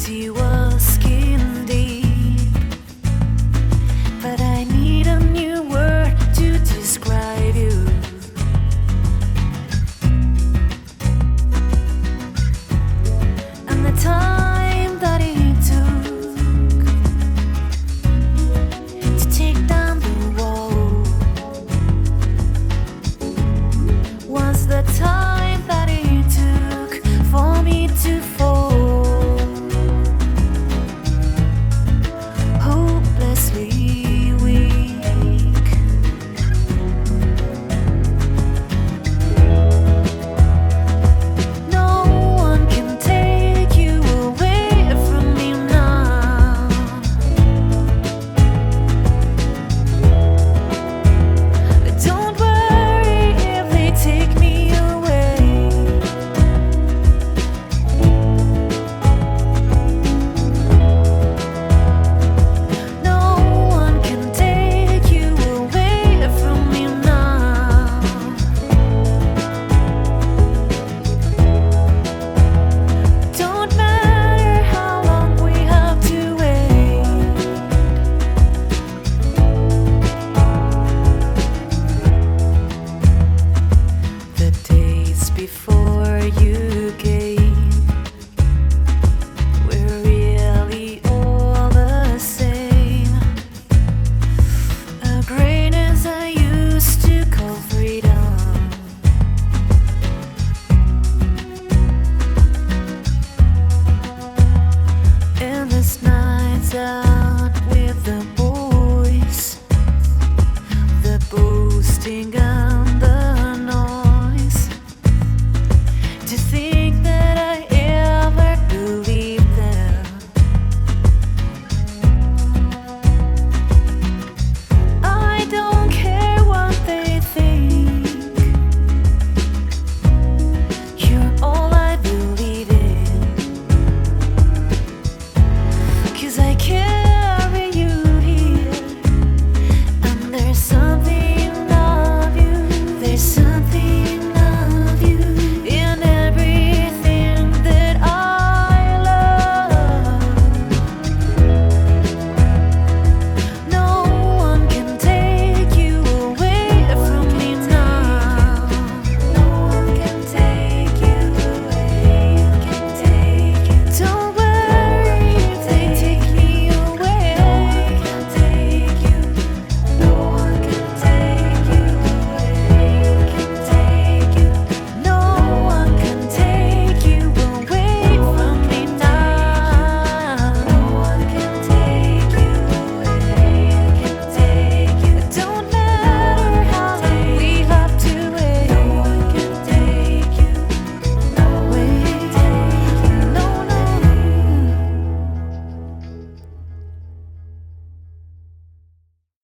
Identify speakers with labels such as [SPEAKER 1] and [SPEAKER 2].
[SPEAKER 1] 希望 before you came. We're really all the same. A I used to call freedom. In this